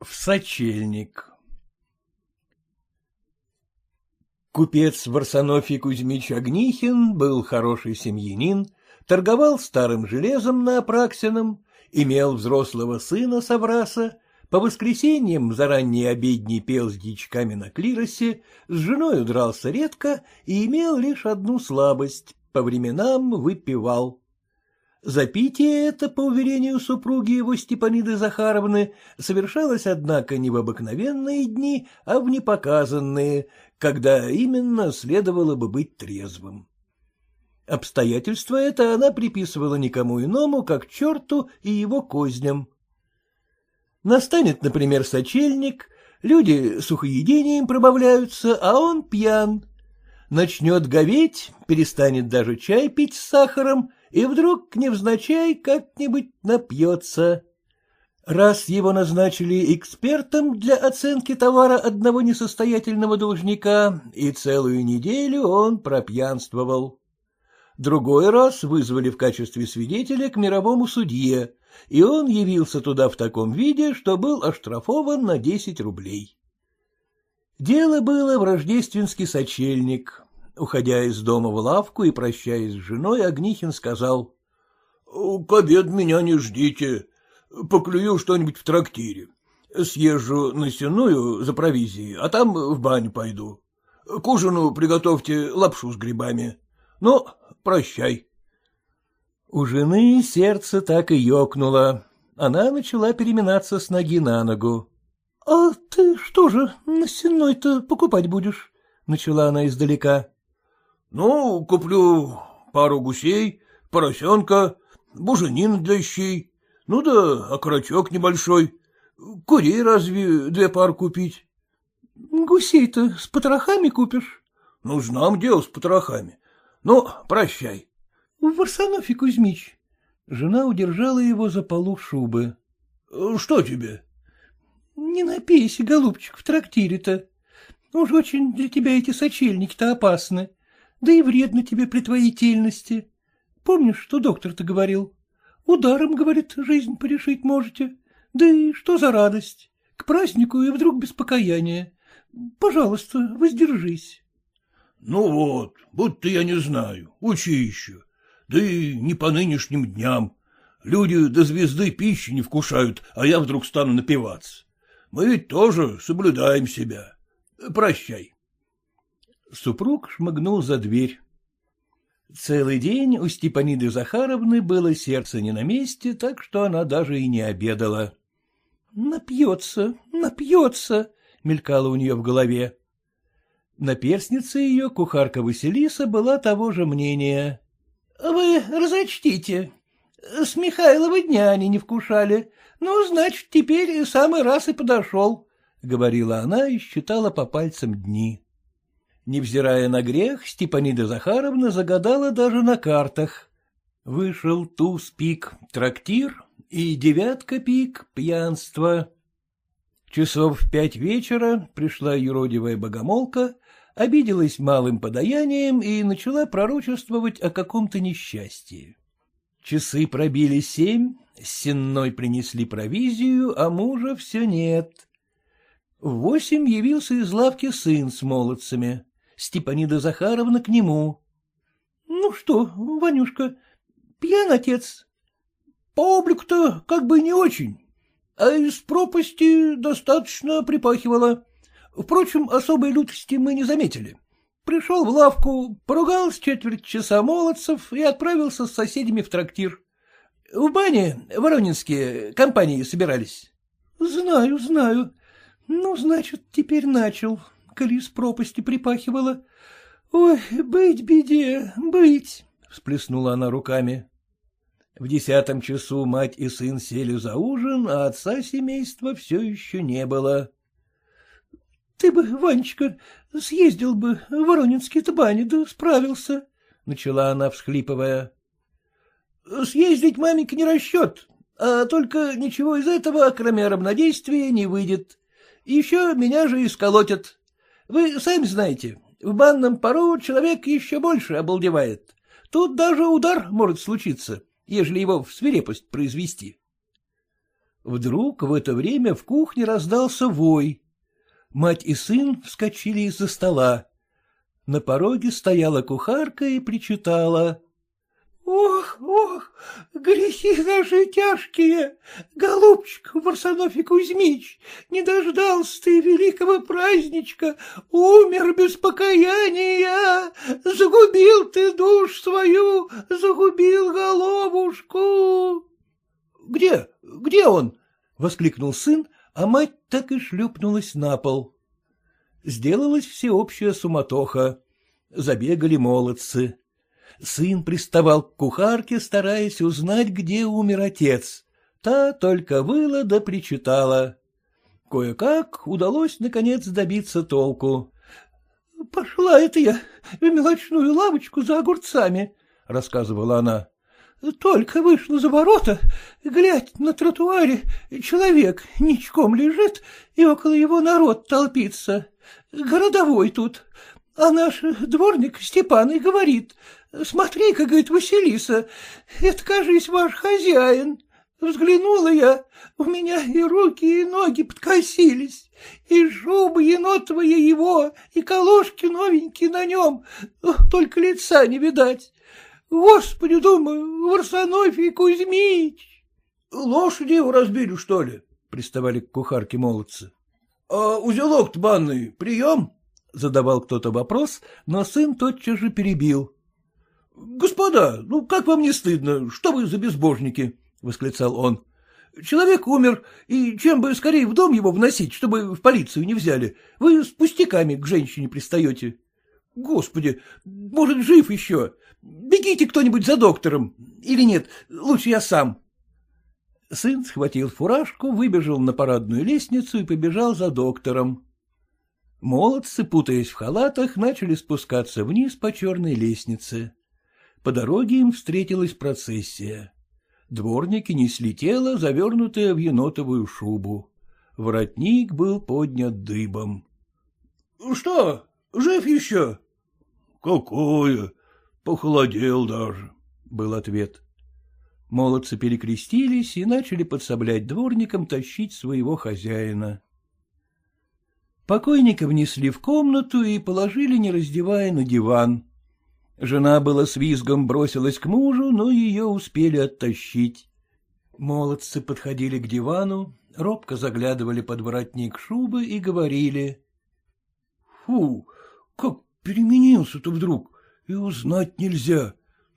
В сочельник Купец Варсонофий Кузьмич Огнихин был хороший семьянин, торговал старым железом на Апраксином, имел взрослого сына Савраса, по воскресеньям за ранней обедней пел с дичками на клиросе, с женой дрался редко и имел лишь одну слабость — по временам выпивал. Запитие это, по уверению супруги его Степаниды Захаровны, совершалось, однако, не в обыкновенные дни, а в непоказанные, когда именно следовало бы быть трезвым. Обстоятельство это она приписывала никому иному, как черту и его козням. Настанет, например, сочельник, люди сухоедением пробавляются, а он пьян. Начнет говеть, перестанет даже чай пить с сахаром, и вдруг невзначай как-нибудь напьется. Раз его назначили экспертом для оценки товара одного несостоятельного должника, и целую неделю он пропьянствовал. Другой раз вызвали в качестве свидетеля к мировому судье, и он явился туда в таком виде, что был оштрафован на десять рублей. Дело было в рождественский сочельник. Уходя из дома в лавку и прощаясь с женой, Огнихин сказал. — К обеду меня не ждите, поклюю что-нибудь в трактире. Съезжу на сеную за провизией, а там в баню пойду. К ужину приготовьте лапшу с грибами. Ну, прощай. У жены сердце так и ёкнуло. Она начала переминаться с ноги на ногу. — А ты что же на сеной-то покупать будешь? — начала она издалека. — Ну, куплю пару гусей, поросенка, буженин для щей, ну да окорочок небольшой. Курей разве две пар купить? — Гусей-то с потрохами купишь? — Ну, знам дело с потрохами. Ну, прощай. — Варсонофий Кузьмич. Жена удержала его за полу шубы. — Что тебе? — Не напейся, голубчик, в трактире-то. Уж очень для тебя эти сочельники-то опасны. Да и вредно тебе при твоей тельности. Помнишь, что доктор-то говорил? Ударом, говорит, жизнь порешить можете. Да и что за радость? К празднику и вдруг без покаяния. Пожалуйста, воздержись. — Ну вот, будто я не знаю, учи еще. Да и не по нынешним дням. Люди до звезды пищи не вкушают, а я вдруг стану напиваться. Мы ведь тоже соблюдаем себя. Прощай. Супруг шмыгнул за дверь. Целый день у Степаниды Захаровны было сердце не на месте, так что она даже и не обедала. — Напьется, напьется, — мелькало у нее в голове. Наперсница ее, кухарка Василиса, была того же мнения. — Вы разочтите. С Михайлова дня они не вкушали. Ну, значит, теперь самый раз и подошел, — говорила она и считала по пальцам дни. Невзирая на грех, Степанида Захаровна загадала даже на картах. Вышел туз-пик трактир и девятка-пик пьянство. Часов в пять вечера пришла юродивая богомолка, обиделась малым подаянием и начала пророчествовать о каком-то несчастье. Часы пробили семь, сенной принесли провизию, а мужа все нет. В восемь явился из лавки сын с молодцами. Степанида Захаровна к нему. — Ну что, Ванюшка, пьян отец? — По облику-то как бы не очень, а из пропасти достаточно припахивало. Впрочем, особой лютости мы не заметили. Пришел в лавку, поругал с четверть часа молодцев и отправился с соседями в трактир. В бане воронинские компании собирались. — Знаю, знаю. Ну, значит, теперь начал коли из пропасти припахивала. Ой, быть беде, быть! — всплеснула она руками. В десятом часу мать и сын сели за ужин, а отца семейства все еще не было. — Ты бы, Ванечка, съездил бы в Воронинские-то бани, да справился, — начала она, всхлипывая. — Съездить, маменька, не расчет, а только ничего из этого, кроме равнодействия, не выйдет. Еще меня же и сколотят. Вы сами знаете, в банном пару человек еще больше обалдевает. Тут даже удар может случиться, ежели его в свирепость произвести. Вдруг в это время в кухне раздался вой. Мать и сын вскочили из-за стола. На пороге стояла кухарка и причитала. Ох, ох, грехи наши тяжкие! Голубчик Варсонофий Кузьмич, не дождался ты великого праздничка, умер без покаяния, загубил ты душ свою, загубил головушку. — Где, где он? — воскликнул сын, а мать так и шлепнулась на пол. Сделалась всеобщая суматоха. Забегали молодцы. Сын приставал к кухарке, стараясь узнать, где умер отец. Та только выла да причитала. Кое-как удалось, наконец, добиться толку. — Пошла это я в мелочную лавочку за огурцами, — рассказывала она. — Только вышла за ворота, глядь, на тротуаре человек ничком лежит, и около его народ толпится. Городовой тут. А наш дворник Степан и говорит, Смотри-ка, говорит Василиса, это, кажись, ваш хозяин. Взглянула я, у меня и руки, и ноги подкосились, и шуба енотовая его, и колошки новенькие на нем, только лица не видать. Господи, думаю, Варсонофий Кузьмич! — Лошади его разбили, что ли? — приставали к кухарке молодцы. — А узелок-то банный прием? — задавал кто-то вопрос, но сын тотчас же перебил. — Господа, ну как вам не стыдно, что вы за безбожники? — восклицал он. — Человек умер, и чем бы скорее в дом его вносить, чтобы в полицию не взяли, вы с пустяками к женщине пристаете. Господи, может, жив еще? Бегите кто-нибудь за доктором. Или нет, лучше я сам. Сын схватил фуражку, выбежал на парадную лестницу и побежал за доктором. Молодцы, путаясь в халатах, начали спускаться вниз по черной лестнице. По дороге им встретилась процессия. Дворники несли тело, завернутое в енотовую шубу. Воротник был поднят дыбом. — Что, жив еще? — Какое? Похолодел даже, — был ответ. Молодцы перекрестились и начали подсоблять дворникам тащить своего хозяина. Покойника внесли в комнату и положили, не раздевая, на диван. Жена была с визгом бросилась к мужу, но ее успели оттащить. Молодцы подходили к дивану, робко заглядывали под воротник шубы и говорили. — Фу, как переменился-то вдруг, и узнать нельзя,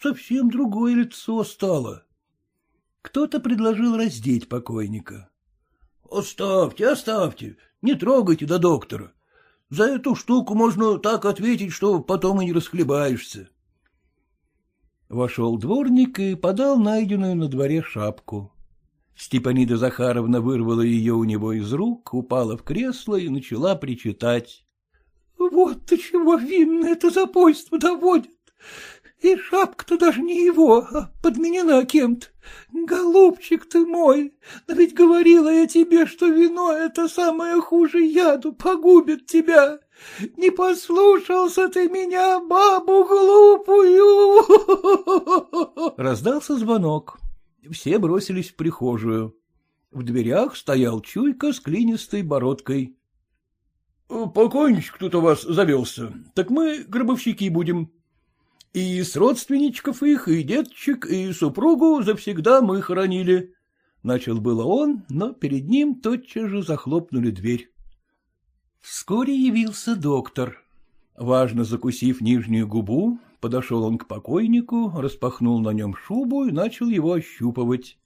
совсем другое лицо стало. Кто-то предложил раздеть покойника. — Оставьте, оставьте, не трогайте до доктора. За эту штуку можно так ответить, что потом и не расхлебаешься. Вошел дворник и подал найденную на дворе шапку. Степанида Захаровна вырвала ее у него из рук, упала в кресло и начала причитать. — Вот до чего винно это запойство доводит. И шапка-то даже не его, а подменена кем-то. Голубчик ты мой, но ведь говорила я тебе, что вино — это самое хуже яду, погубит тебя. Не послушался ты меня, бабу глупую. Раздался звонок. Все бросились в прихожую. В дверях стоял Чуйка с клинистой бородкой. — Покойничек тут у вас завелся, так мы гробовщики будем, и с родственничков их, и детчик, и супругу завсегда мы хоронили. Начал было он, но перед ним тотчас же захлопнули дверь. Вскоре явился доктор. Важно закусив нижнюю губу, подошел он к покойнику, распахнул на нем шубу и начал его ощупывать.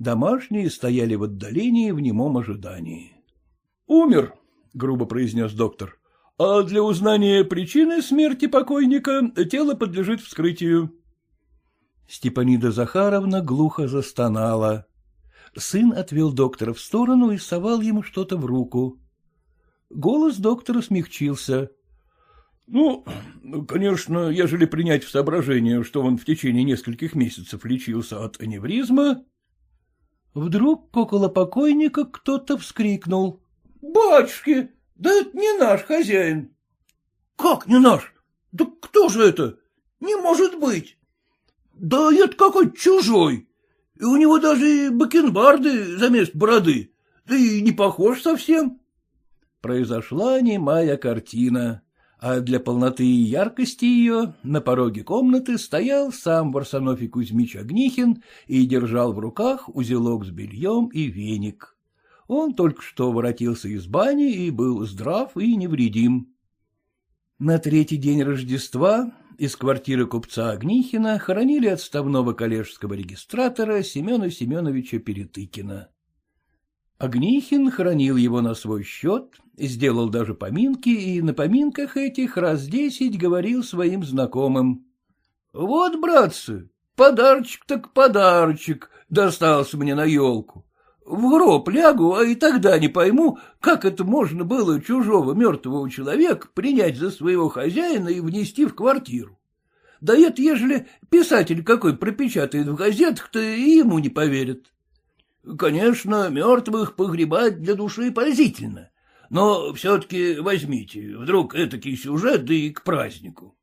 Домашние стояли в отдалении в немом ожидании. — Умер, — грубо произнес доктор а для узнания причины смерти покойника тело подлежит вскрытию. Степанида Захаровна глухо застонала. Сын отвел доктора в сторону и совал ему что-то в руку. Голос доктора смягчился. — Ну, конечно, ежели принять в соображение, что он в течение нескольких месяцев лечился от аневризма... Вдруг около покойника кто-то вскрикнул. — Батюшки, да это не наш хозяин. — Как не наш? Да кто же это? Не может быть. Да это какой чужой. И у него даже бакенбарды замест бороды. Да и не похож совсем. Произошла немая картина, а для полноты и яркости ее на пороге комнаты стоял сам Варсонофий Кузьмич Огнихин и держал в руках узелок с бельем и веник. Он только что воротился из бани и был здрав и невредим. На третий день Рождества из квартиры купца Огнихина хоронили отставного коллежского регистратора Семена Семеновича Перетыкина. Огнихин хранил его на свой счет, сделал даже поминки, и на поминках этих раз десять говорил своим знакомым. — Вот, братцы, подарочек так подарочек достался мне на елку. В гроб лягу, а и тогда не пойму, как это можно было чужого мертвого человека принять за своего хозяина и внести в квартиру. Да это, ежели писатель какой пропечатает в газетах, то и ему не поверят. Конечно, мертвых погребать для души поразительно, но все-таки возьмите, вдруг этакий сюжет, да и к празднику.